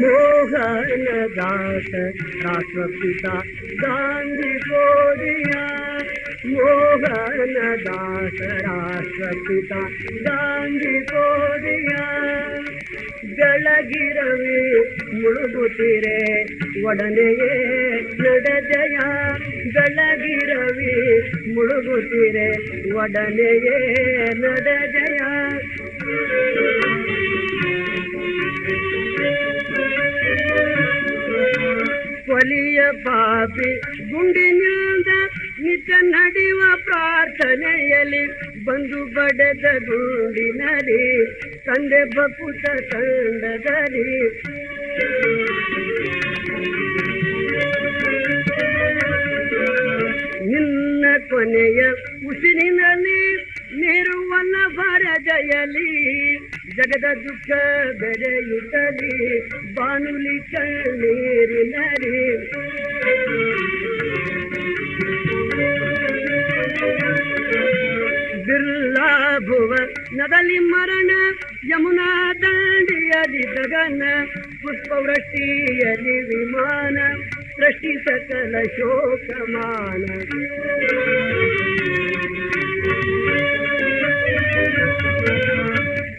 ಮೋಹನ ದಾಸ ರಾಷ್ಟ್ರಪಿತ ಗಾಂಧಿ ಕೋಡಿಯ ಮೋಹನ ದಾಸ ರಾಷ್ಟ್ರಪಿತ ಗಾಂಧಿ ಕೋಡಿಯ ಬೆಳಗಿರವಿ ಮುಳುಗುತ್ತಿರೆ ಒಡನೆಯೇ ನಡೆದೆಯ ಬೆಳಗಿರವಿ ಮುಳುಗುತ್ತಿರೆ ಒಡನೆಯೇ ನಡೆದೆಯ ಕೊಲಿಯ ಪಾಪಿ ಗುಂಡಿನಿಂದ ನಿತ್ಯ ನಡೆಯುವ ಪ್ರಾರ್ಥನೆಯಲ್ಲಿ ಬಂದು ಬಡೆದ ಗುಂಡಿನಲ್ಲಿ ತಂದೆ ಬಪುತ ತಂಡದಲ್ಲಿ ಕೊನೆಯ ಉಸಿರಿನಲ್ಲಿ ನೀರುವಲ್ಲ ಬರದೆಯಲಿ ಜಗದ ದುಃಖ ಬೆರೆಯುತ್ತಲಿ, ಬಾನುಲಿ ಕಣ್ಣೀರಿನರಿ ಬಿರ್ಲಾ ಭುವ ನದಲ್ಲಿ ಮರಣ, ಯಮುನಾ ದಂಡಿಯಲಿ ಗಗನ ಪುಷ್ಪವೃಷ್ಟಿಯಲಿ ವಿಮಾನ. ಸೃಷ್ಟಿ ಸಕಲ ಶೋಕಮಾನ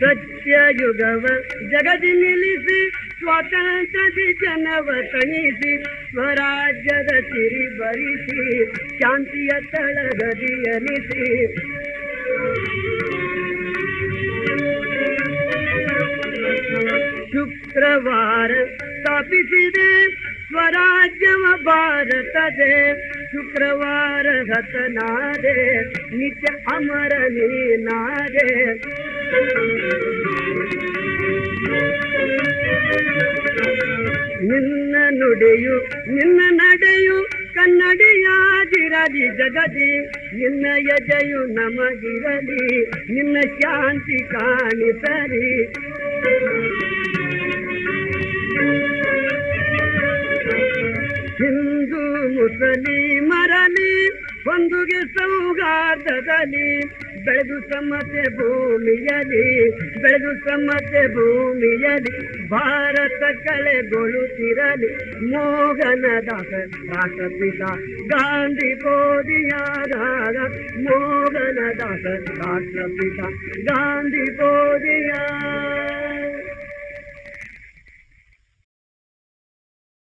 ಸತ್ಯಯುಗವ ಜಗದಿ ನಿಲ್ಲಿಸಿ ಸ್ವಾತಂತ್ರ್ಯದಿ ಜನವ ತಣಿಸಿ ಸ್ವರಾಜ್ಯದ ಸಿರಿ ಬರಿಸಿ ಶಾಂತಿಯ ತಳಗದಿ ಅನಿಸಿ ಶುಕ್ರವಾರ ಸ್ಥಾಪಿಸಿದೆ ಸ್ವರಾಜ್ಯವ ಭಾರತದೆ, ಶುಕ್ರವಾರ ಹತನಾದೆ ನಿತ್ಯ ಅಮರ ನೀನಾದೆ. ನಿನ್ನ ನುಡಿಯು, ನಿನ್ನ ನಡೆಯು, ಕನ್ನಡಿಯಾಗಿರಲಿ ಜಗದಿ. ನಿನ್ನ ಯಜಯು ನಮಗಿರಲಿ, ನಿನ್ನ ಶಾಂತಿ ಕಾಣಿಸಲಿ. ಒಂದುಗೆ ಸೌಹಾರ್ದದಲ್ಲಿ ಬೆಳೆದು ಸಮತೆ ಭೂಮಿಯಲಿ ಬೆಳೆದು ಸಮತೆ ಭೂಮಿಯಲಿ ಭಾರತ ಕಳೆಗೊಳ್ಳುತ್ತಿರಲಿ ಮೋಹನ ದಾಸ ರಾಷ್ಟ್ರಪಿತ ಗಾಂಧಿ ಬೋಧಿಯಾದಾಗ ಮೋಹನ ದಾಸ ರಾಷ್ಟ್ರಪಿತ ಗಾಂಧಿ ಬೋಧಿಯ